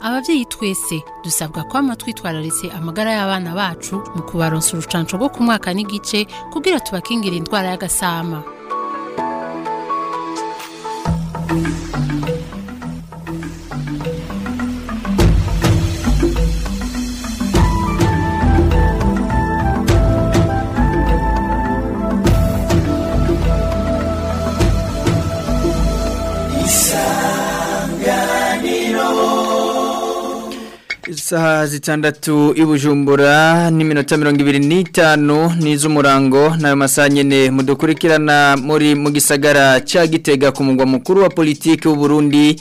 ababyeyi twese dusabwa kwama twitwararise amagara y'abana bacu mu kubaronsa urucanco rwo ku mwaka n'igice kugira tubakingira indwara y'agasama isaha zitandatu ibujumbura n'iminota mirongo ibiri n'itanu n'iz'umurango nayo masaha nyine mudukurikirana muri mu gisagara cya gitega ku mugwa mukuru wa politiki w'u Burundi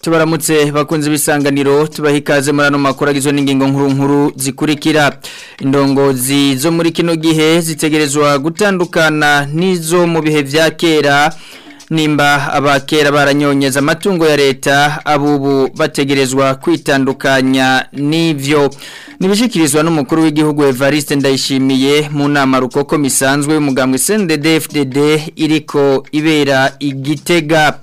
tubaramutse bakunze ibisanganiro tubaha ikaze muri ano makuru agizwe n'ingingo nkuru nkuru zikurikira indongozi zo muri kino gihe zitegerezwa gutandukana n'izo mu bihe bya kera nimba abakera baranyonyeza amatungo ya leta abubu bategerezwa kwitandukanya n'ibyo nibishikirizwa n'umukuru w'igihugu Evariste ndayishimiye mu nama rukoko misanzwe y'umugambwe CNDD-FDD iriko ibera igitega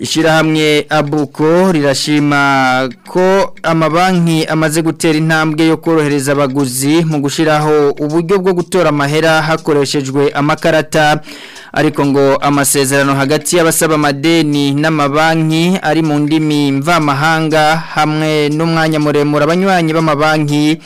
ishyirahamwe abuko rirashima ko amabanki amaze gutera intambwe yo korohereza abaguzi mu gushyiraho uburyo bwo gutora amahera hakoreshejwe amakarata ariko ngo amasezerano hagati y'abasaba amadeni n'amabanki ari mu ndimi mvamahanga hamwe n'umwanya muremure abanywanyi b'amabanki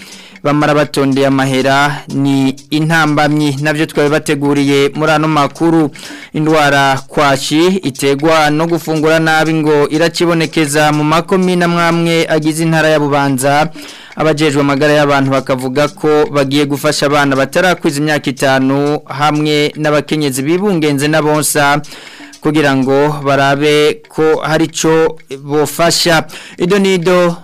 bamara batondeye amahera ni intambamyi nabyo twari bateguriye murano makuru indwara kwashi itegwa no gufungura nabi ngo irakibonekeza mu makomi na mwamwe agize intara ya bubanza abajejwe amagara y'abantu bakavuga ko bagiye gufasha abana batarakwiza imyaka itanu hamwe n'abakenyezi bibungenze n'abonsa kugira ngo barabe ko hari cyo bufasha ido n'ido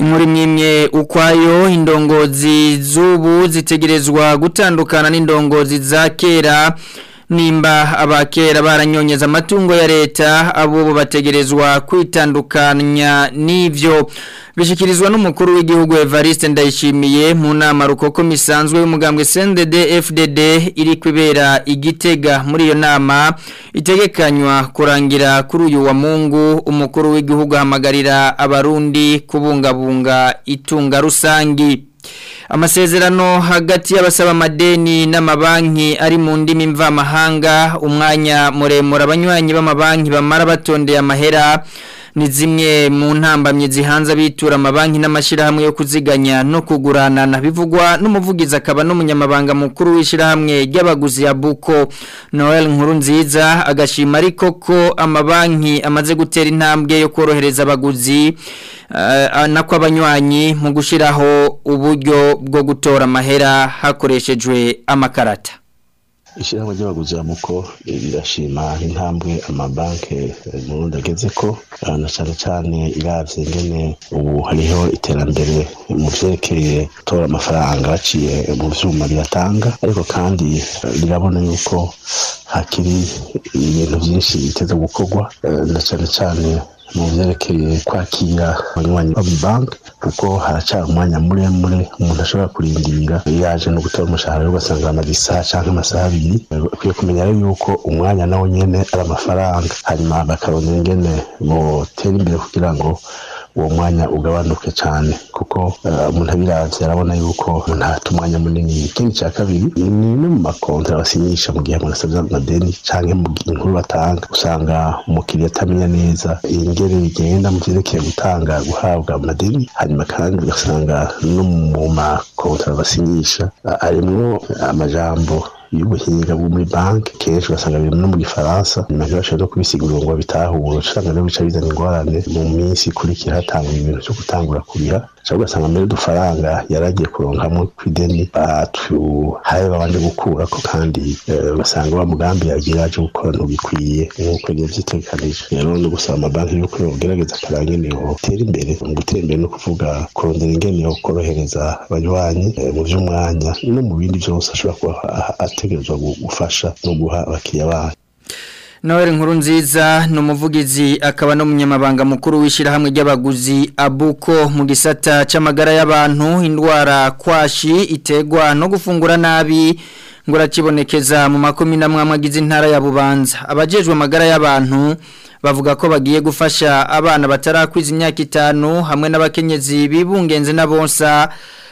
muri mwimye ukwayo indongozi z'ubu zitegerezwa gutandukana n'indongozi za kera nimba abakera baranyonyeza amatungo ya leta abo bategerezwa kwitandukanya n'ibyo bishyikirizwa n'umukuru w'igihugu Evariste ndayishimiye mu nama rukokomo isanzwe y'umugambwe CNDD FDD iri kubera igitega muri iyo nama itegekanywa kurangira kuri uyu wa mungu umukuru w'igihugu ahamagarira abarundi kubungabunga itunga rusangi amasezerano hagati y'abasaba amadeni n'amabanki ari mu ndimi mvamahanga umwanya muremure abanywanyi b'amabanki bamara batondeye amahera ni zimwe mu ntambamye zihanze abitura amabanki n'amashyirahamwe yo kuziganya no kuguranana bivugwa n'umuvugizi akaba n'umunyamabanga mukuru w'ishyirahamwe ry'abaguzi ya buko noel nkuru nziza agashima ariko ko amabanki amaze gutera intambwe yo korohereza abaguzi eh, nako abanywanyi mu gushyiraho uburyo bwo gutora amahera hakoreshejwe amakarata ishyirahamwe ry'abaguzi muko eh, rirashima intambwe amabanki eh, mu ageze ko eh, na cyane cyane iravye ingene ubu hariho iterambere mu vyerekeye gutora amafaranga baciye mu vyuma biratanga ariko kandi rirabona yuko hakiri ibintu byinshi biteze gukorwa na cyane cyane mu byerekeye kwakira abanywanyi bo banki kuko haracara umwanya muremure umuntu ashobora kurindira yaje no gutora umushahara we ugasanga bamaze isaha cyangwa amasaha abiri bakwiye kumenya rero yuko umwanya nawo nyine ari amafaranga hanyuma bakabona ingene botera imbere kugira ngo uwo mwanya ugabanuke cyane kuko umuntu eh, abiravye arabona yuko umuntu afite umwanya munini ikindi cya kabiri ni no mu makontra basinyisha mu gihe umuntu asabye amadeni mu inkuru batanga usanga umukiriya atamenya neza ingeri bigenda mu vyerekeye gutanga guhabwa amadeni hanyuma kandi ugasanga no mu makontra basinyisha harimwo eh, amajambo y'ubuhinga bwo muri banki kenshi ugasanga biri no mu gifaransa nyuma ntibashobora no kubisigurira ngo babitahure usanga nabo bica bizana ingorane mu minsi ikurikira hatangwa ibintu byo gutangura kuriha cyangwa ugasanga muri dufaranga yaragiye kuronkamo ku ideni batuhaye ah, babanje gukura ko kandi eh, basanga wa mugambi yagira aje gukora ntubikwiye nk'uko rero byitekanije rero no gusaba amabanki y'uko yogerageza akarangenewe gutera imbere mu gutera imbere no kuvuga kurondera ingenewe korohereza abanywanyi eh, mu by'umwanya no mu bindi byose ashobora kuba ategerezwa gufasha no guha abakiriya bayo Noel nkuru nziza ni umuvugizi akaba n'umunyamabanga mukuru w'ishyirahamwe ry'abaguzi abuko mu gisata camagara y'abantu indwara kwashi itegwa no gufungura nabi ngo rakibonekeza mu makumi na mwamwe agize intara ya bubanza abajejwe magara y'abantu bavuga ko bagiye gufasha abana batarakwiza imyaka itanu hamwe n'abakenyezi bibungenze na bonsa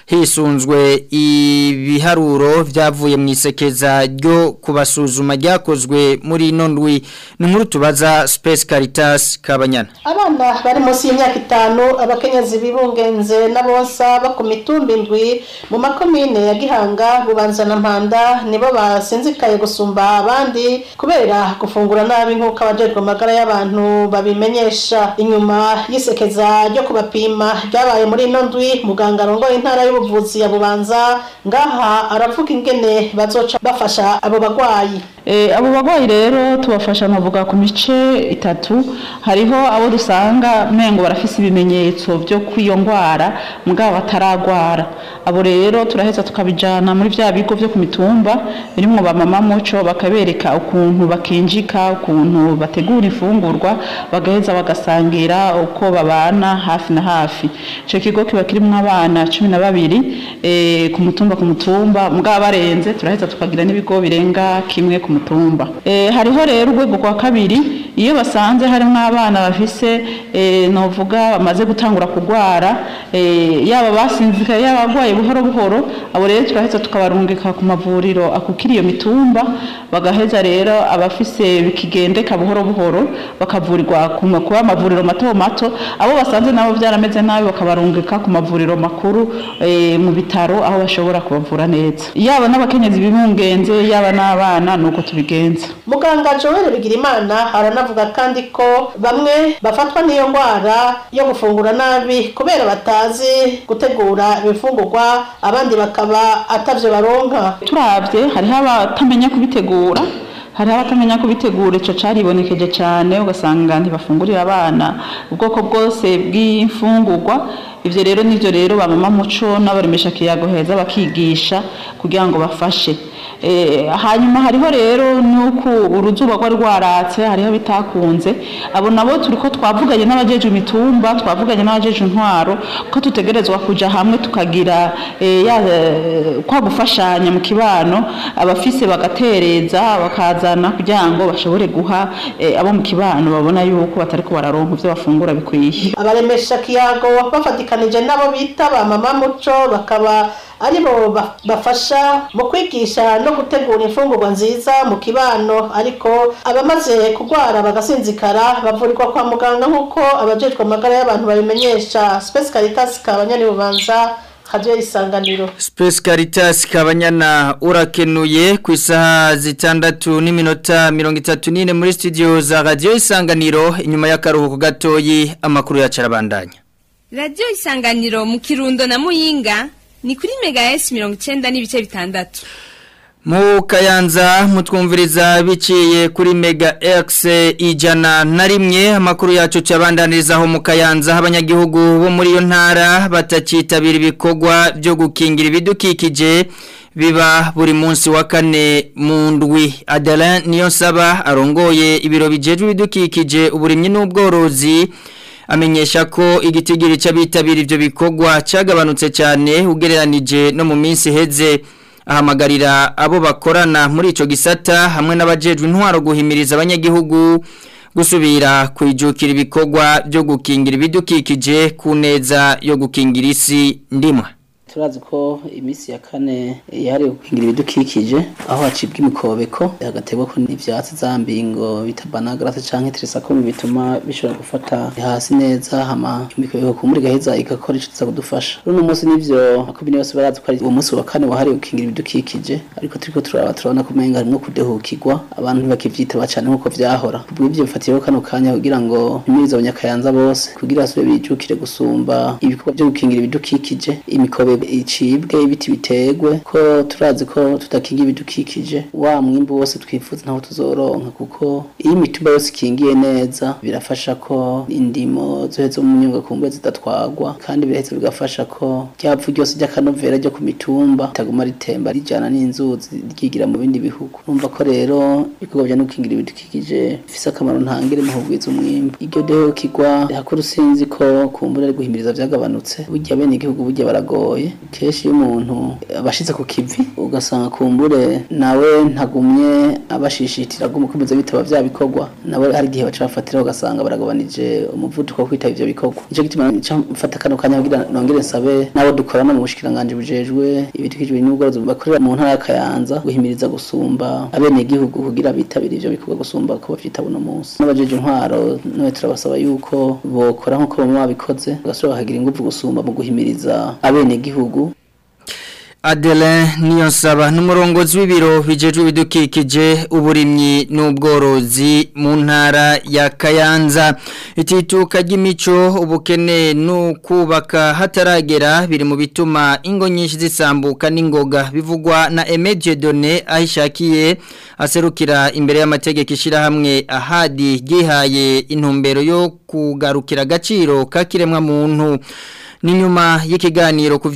hisunzwe ibiharuro byavuye mu isekeza ryo kubasuzuma ryakozwe muri nondwi ndwi ni nkuru tubaza space caritas kabanyana abana bari munsi y'imyaka itanu abakenyezi bibungenze n'abonsa bo ku mitumba indwi mu makomine ya gihanga bubanza na mpanda nibo basinzikaye gusumba abandi kubera gufungura nabi nk'uko abajejwe magara y'abantu babimenyesha inyuma y'isekeza ryo kubapima ryabaye muri ino ndwi intara arongoye y'ubuvuzi ya bubanza ngaha aravuga ingene bazoca bafasha abo bagwayi Eh, abo barwayi rero tubafasha nkavuga ku mice itatu hariho abo dusanga mpengo barafise ibimenyetso byo kw'iyo ndwara mugabo bataragwara abo rero turaheza tukabijyana muri bya bigo byo ku mitumba birimo ba mama muco bakabereka ukuntu bakinjika ukuntu bategura ifungurwa bagaheza bagasangira uko babana hafi na hafi icyo kigo kiba kirimo abana cumi na babiri eh, ku mutumba ku mutumba mugabo barenze turaheza tukagira n'ibigo birenga kimwe ku mutumba. mutumba eh, hariho rero rwego kwa kabiri iyo basanze harimo abana bafise eh, navuga bamaze gutangura kurwara eh, yaba basinzika yaba abarwaye buhoro buhoro abo rero turaheza tukabarungika ku mavuriro akukira iyo mitumba bagaheza rero abafise bikigendeka buhoro buhoro bakavurirwa kuba mavuriro mato mato abo basanze nabo byarameze nabi bakabarungika ku mavuriro makuru eh, mu bitaro aho bashobora kubavura neza yaba n'abakenyezi bibungenze yaba n'abana ni uko tubigenza muganga joel bigira imana bavuga kandi ko bamwe bafatwa n'iyo ndwara yo gufungura nabi kubera batazi gutegura ibifungurwa abandi bakaba atabyo baronka turabye hariho abatamenya kubitegura hari abatamenya kubitegura icyo cyaribonekeje cyane ugasanga ntibafungurira abana ubwoko bwose bw'imfungurwa ibyo rero nibyo rero bamama muco n'abaremesha kiyago bakigisha kugira ngo bafashe Eh, hanyuma hariho rero nuko uruzuba rwari rwaratse hariho bitakunze abo nabo turi ko twavuganye n'abajeje imitumba twavuganye n'abajeje intwaro ko tutegerezwa kujya hamwe tukagira eh, kwa gufashanya mu kibano abafise bagatereza bakazana kugira ngo bashobore guha eh, abo mu kibano babona yuko batari ko ibyo bafungura bikwiye abaremesha kiyago bafatikanije n'abo bita ba mama muco bakaba aribo bafasha mu kwigisha no gutegura imfungurwa nziza mu kibano ariko abamaze kurwara bagasinzikara bavurirwa kwa muganga nk'uko abajejwe amagara y'abantu babimenyesha Space Caritas kabanyani bubanza hajya isanganiro kabanyana urakenuye ku isaha zitandatu n'iminota mirongo itatu n'ine muri studio za radio isanganiro inyuma y'akaruhuko gatoyi amakuru yacarabandanya Radio isanganiro mu kirundo na muyinga ni kuri mega esi mirongo icyenda n'ibice bitandatu mu kayanza mutwumviriza biciye kuri mega x ijana na rimwe amakuru yacu cyabandanirizaho mu kayanza abanyagihugu bo muri iyo ntara batakitabira ibikorwa byo gukingira ibidukikije biba buri munsi wa kane mu ndwi niyo nsaba arongoye ibiro bigejwe ibidukikije uburimyi n'ubworozi amenyesha ko igitigiri cy'abitabira ibyo bikorwa cyagabanutse cyane ugereranije no mu minsi heze ahamagarira abo bakorana muri icyo gisata hamwe n'abajejwe intwaro guhimiriza abanyagihugu gusubira kwijukira ibikorwa byo gukingira ibidukikije ku neza yo gukingira isi ndimwa turazi ko iminsi ya kane yari gukingira ibidukikije aho hacibwa imikobeko hagategwako n'ivyatsi za mbingo bita banagrasi canke tirisakubi bituma bishobora gufata hasi neza hama imikobeko kumura igaheza igakora ico tuza kudufasha uno munsi n'ivyo makubiri yose barazi ko ari umunsi wa kane wahariwe gukingira ibidukikije ariko turiko turaba turabona ko umenga harimwo kudehukirwa abantu ntibakivyitaba cane nk'uko vyahora kubw'ivyo bifatiriyeho kano kanya kugira ngo mpimirize abanyakayanza bose kugira basubire bijukire gusumba ibikorwa vyo gukingira ibidukikije imikobeko icibwe ibiti biterwe ko turazi ko tudakinga ibidukikije wa mwimbu wose twifuza ntaho tuzoronka kuko iyo imitumba yose ikingiye neza birafasha ko indimo zoheza mu nyungakumbe zidatwagwa kandi biraheza bigafasha ko ryapfu ryose ry'akanovera ryo ku mitumba ritaguma ritemba rijana n'inzuzi ryigira mu bindi bihugu numva ko rero ibikorwa bya nukingira ibidukikije bifise akamaro ntangire mu hugwiza umwimbu iryo rero kigwa hakuru sinzi ko kumbura ari guhimiriza byagabanutse. burya bene igihugu burya baragoye kenshi y’umuntu umuntu ku kivi ugasanga kumbure nawe ntagumye abashishitira gumukomeza bitaba bya bikorwa nawe hari igihe baca bafatira ugasanga baragabanije umuvuduko wo kwitaba ibyo bikorwa nicyo gituma mfata kano kanya kugira nongere nsabe nabo dukorana mu bushikiranganji bujejwe ibidukikije n'ubworozi bakorera mu ntara ya Kayanza guhimiriza gusumba abenegihugu kugira bitabire ivyo bikorwa gusumba ko bavyitabona uno munsi n'abajeje intwaro none turabasaba yuko bokora nk'uko bamwe babikoze bagasubira bakagira ingufu gusumba mu guhimiriza abenegihugu gihugu Adele Niyonsaba n'umurongozi w'ibiro bijejwe ibidukikije uburimyi n'ubworozi mu ntara ya Kayanza itituka ry'imico ubukene n'ukubaka hataragera biri mu bituma ingo nyinshi zisambuka n'ingoga bivugwa na Emedie Done ahishakiye aserukira imbere y'amategeko ishirahamwe ahadi gihaye intumbero yo kugarukira agaciro kakiremwa muntu ni y'ikiganiro ku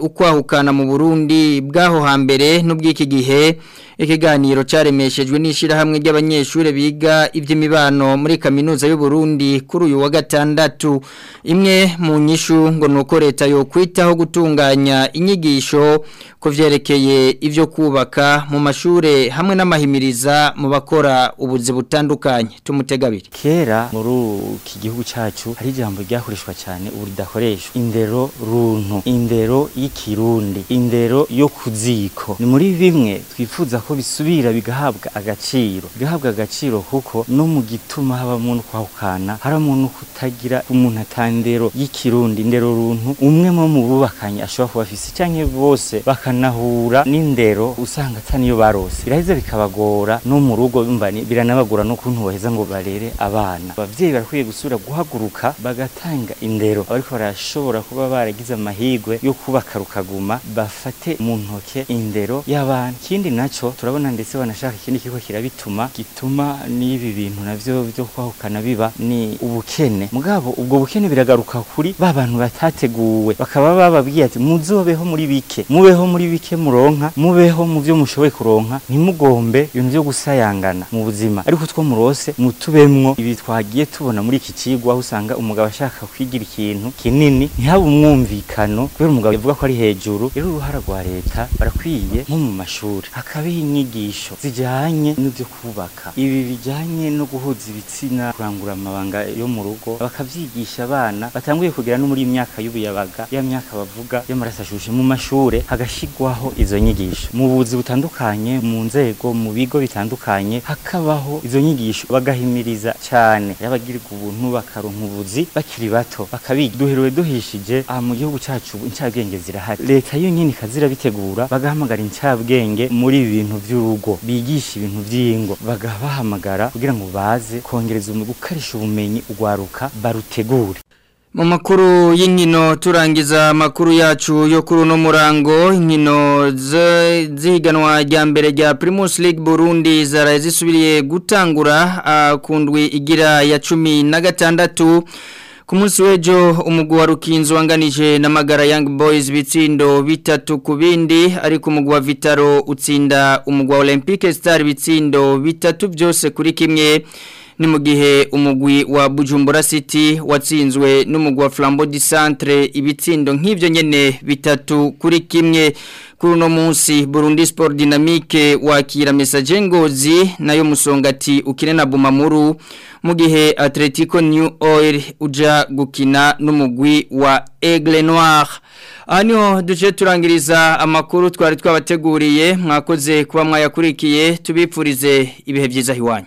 ukwahukana mu Burundi bw'aho hambere n'ubw'iki gihe ikiganiro cyaremeshejwe n'ishyirahamwe ry'abanyeshuri biga iby'imibano muri kaminuza y'u Burundi kuri uyu wa gatandatu imwe mu nyishu ngo nuko leta yo kwitaho gutunganya inyigisho ku byerekeye ibyo kubaka mu mashuri hamwe n'amahimiriza mu bakora ubuzi butandukanye tumutegabire kera muri iki gihugu cyacu hari ijambo ryakoreshwa cyane ubu ridakoreshwa indero runtu indero y'ikirundi indero yo kuziko ni muri bimwe twifuza ko bisubira bigahabwa agaciro bigahabwa agaciro kuko no mu gituma habamo no kwahukana haramo no kutagira umuntu atandero y'ikirundi ndero runtu umwe mu bubakanye ashobora kuba afise canke bose bakanahura n'indero usanga ataniyo barose biraheza bikabagora no mu rugo biranabagora no kuntu baheza ngo barere abana abavyeyi barakwiye gusubira guhaguruka bagatanga indero ariko barashobora kuba baragize amahirwe yo kubaka rukaguma bafate mu ntoke indero y'abana ikindi naco turabona ndetse banashaka ikindi kigo kirabituma gituma n'ibi bintu navyo byo kwahukana biba ni ubukene mugabo ubwo bukene biragaruka kuri ba bantu batateguwe bakaba bababwiye ati muzobeho muri bike mubeho muri bike muronka mubeho mu byo mushoboye kuronka ntimugombe ibintu byo gusayangana mu buzima ariko two murose mutubemwo ibi twagiye tubona muri iki kigo aho usanga umugabo ashaka kwigira ikintu kinini ntihabe umwumvikano kubera umugabo yavuga ko ari hejuru rero uruhara rwa leta barakwiye nko mu mashuri hakabiye inyigisho zijyanye n'ibyo kubaka ibi bijyanye no guhuza ibitsina kurangura amabanga yo mu rugo bakabyigisha abana batanguye kugera no muri myaka y'ubuyabaga ya myaka bavuga y'amaraso ashushe mu mashuri hagashigwaho izo nyigisho mu buzi butandukanye mu nzego mu bigo bitandukanye hakabaho izo nyigisho bagahimiriza cyane y'abagirwa ubuntu bakaronka ubuzi bakiri bato bakabiga duhishije aha mu gihugu cyacu incabwenge zirahari leta yo nyine ikazirabitegura bagahamagara incabwenge muri ibi bintu ibintu by'urugo bigisha ibintu by'ingo bagaba bahamagara kugira ngo baze kongereza umuntu gukarisha ubumenyi urwaruka barutegure mu makuru y'inkino turangiza amakuru yacu yo kuri uno murango inkino z'ihiganwa rya mbere rya Primus League Burundi zaraye zisubiriye gutangura ah, kundwi igira ya cumi na gatandatu Ku munsi w'ejo umugwi wa rukinzu wanganije n'amagara Young Boys bitsindo bitatu ku bindi ariko umugwi wa Vitaro utsinda umugwi wa Olympique Star bitsindo bitatu byose kuri kimwe ni mu gihe umugwi wa Bujumbura City watsinzwe n'umugwi wa Flambeau du Centre ibitsindo nk'ivyo nyene bitatu kuri kimwe kuri uno munsi Burundi Sport Dynamique wakira message ngozi nayo musongati ukine na Bumamuru mu gihe Atletico New Oil uja gukina n'umugwi wa Aigle Noir Anyo duce turangiriza amakuru twari twabateguriye mwakoze kuba mwayakurikiye tubipfurize ibihe byiza hiwanyu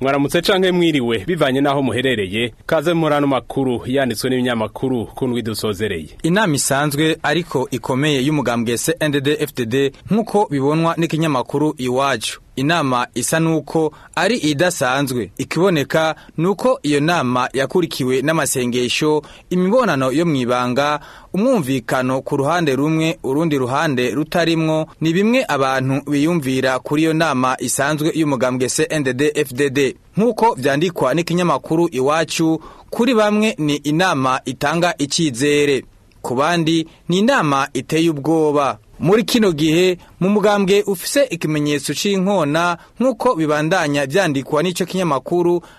mwaramutse canke mwiriwe bivanye naho muherereye kaze murano makuru yanditswe n'ibinyamakuru kundwi dusozereye inama isanzwe ariko ikomeye y'umugambwe CNDD-FDD nkuko bibonwa n'ikinyamakuru iwacu inama isa n'uko ari idasanzwe ikiboneka nuko iyo nama yakurikiwe n'amasengesho imibonano yo mu ibanga umwumvikano ku ruhande rumwe urundi ruhande rutarimwo ni bimwe abantu biyumvira kuri iyo nama isanzwe y'umugambwe CNDD FDD nk'uko byandikwa n'ikinyamakuru iwacu kuri bamwe ni inama itanga icyizere ku bandi ni inama iteye ubwoba muri kino gihe mu mugambwe ufise ikimenyetso c'inkona nk'uko bibandanya vyandikwa n'ico kinyamakuru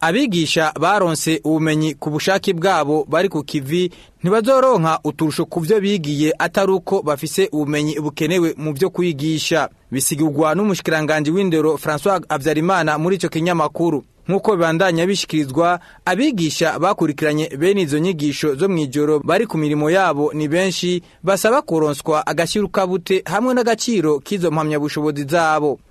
abigisha baronse ubumenyi ku bushake bwabo bari ku kivi ntibazoronka uturusho ku byo bigiye atari uko bafise ubumenyi bukenewe mu byo kwigisha bisigurwa n'umushikiranganji w'indero François habyarimana muri icyo kinyamakuru nk'uko bibandanya bishyikirizwa abigisha bakurikiranye bene izo nyigisho zo mu ijoro bari ku mirimo yabo ni benshi basaba kuronswa agashyiruka hamwe n'agaciro k'izo mpamyabushobozi zabo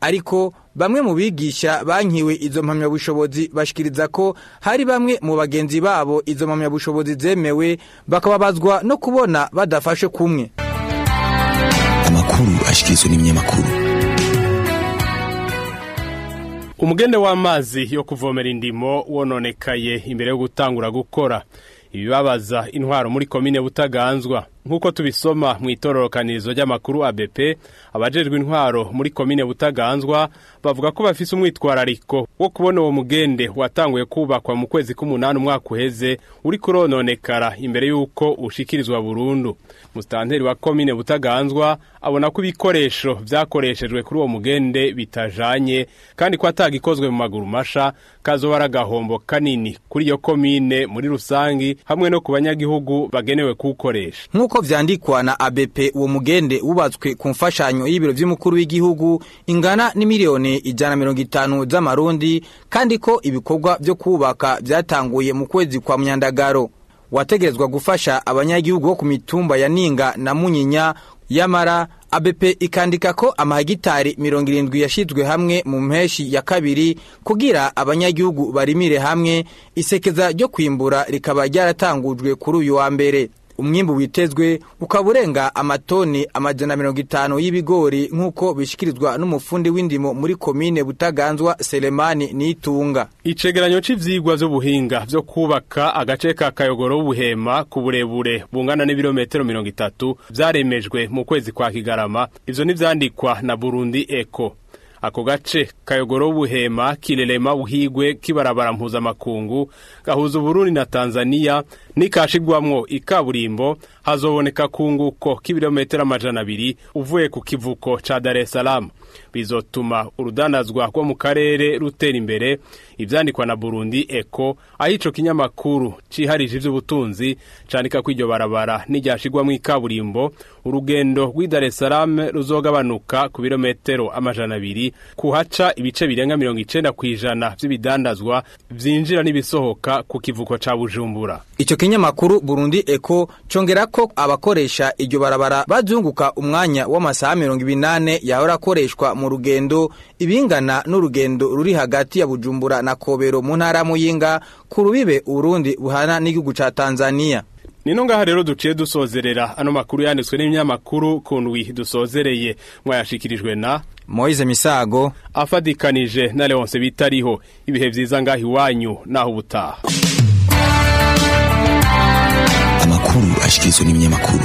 ariko bamwe mu bigisha bankiwe izo mpamyabushobozi bashikiriza ko hari bamwe mu bagenzi babo izo mpamyabushobozi zemewe bakababazwa no kubona badafashe kumwe amakuru ashyikirizwa n'ibinyamakuru umugende w'amazi yo kuvomera indimo wononekaye imbere yo gutangura gukora ibibabaza intwaro muri komine butaganzwa nk'uko tubisoma mu itororokanirizo ry'amakuru ABP abajejwe intwaro muri komine Butaganzwa bavuga ko bafise umwitwarariko wo kubona uwo mugende watanguye kubakwa mu kwezi k'umunani umwaka uheze uri kurononekara imbere y'uko ushikirizwa burundu mustanteri wa komine Butaganzwa abona ko ibikoresho vyakoreshejwe kuri uwo mugende bitajanye kandi ko atagikozwe mu maguru masha kazoba aragahombo kanini kuri iyo komine muri rusangi hamwe no ku banyagihugu bagenewe kuwukoresha nk'uko vyandikwa na ABP uwo mugende wubatswe ku mfashanyo y'ibiro by’umukuru w'igihugu ingana n'imiliyoni ijana mirongo itanu z'amarundi kandi ko ibikorwa byo kubaka vyatanguye mu kwezi kwa Mnyandagaro wategerezwa gufasha abanyagihugu bo ku mitumba ya Ninga na Munyinya yamara ABP ikandika ko mirongo irindwi yashizwe hamwe mu mpeshi ya kabiri kugira abanyagihugu barimire hamwe isekeza ryo kwimbura rikaba ryaratangujwe kuri uyu wa mbere umwimbu witezwe ukaba urenga amatoni amajana mirongo itanu y'ibigori nk'uko bishyikirizwa n'umufundi w'indimo muri komine butaganzwa Selemani n'itunga icegeranyo cy'ibyigwa by'ubuhinga byo kubaka agace ka kayogoro w'ubuhema ku burebure bungana n'ibirometero mirongo itatu byaremejwe mu kwezi kwa kigarama ibyo ntibyandikwa na burundi eko ako gace kayogoro buhema kilelema uhigwe k'ibarabara mpuzamakungu gahuza uburundi na tanzania nikashirwamwo ikaburimbo hazoboneka kunguko k'ibirometero amajana abiri uvuye ku kivuko cha dar es salaam bizotuma urudandazwa rwo mu karere rutera imbere ibyandikwa na Burundi Eco aho kinyamakuru ciharije ivy'ubutunzi candika ko barabara barabara mu ikaburimbo urugendo rw'i Dar es Salaam ruzogabanuka ku birometero amajana abiri kuhaca ibice birenga mirongo icenda ijana vy'ibidandazwa byinjira n'ibisohoka ku kivuko ca Bujumbura Icyo kinyamakuru Burundi Eco congera ko abakoresha iryo barabara bazunguka umwanya w'amasaha mirongo ibinane yahora akoreshwa gukoreshwa mu rugendo ibingana n'urugendo ruri hagati ya bujumbura na kobero mu ntara muyinga ku rubibe urundi buhana n'igihugu cya tanzania Nino ngaha rero duciye dusozerera ano makuru yanditswe n'ibinyamakuru kundwi dusozereye mwayashikirijwe na Moise Misago afadikanije na Leonce bitariho ibihe byiza ngahi iwanyu naho ubutaha Amakuru ashikirizwe n'ibinyamakuru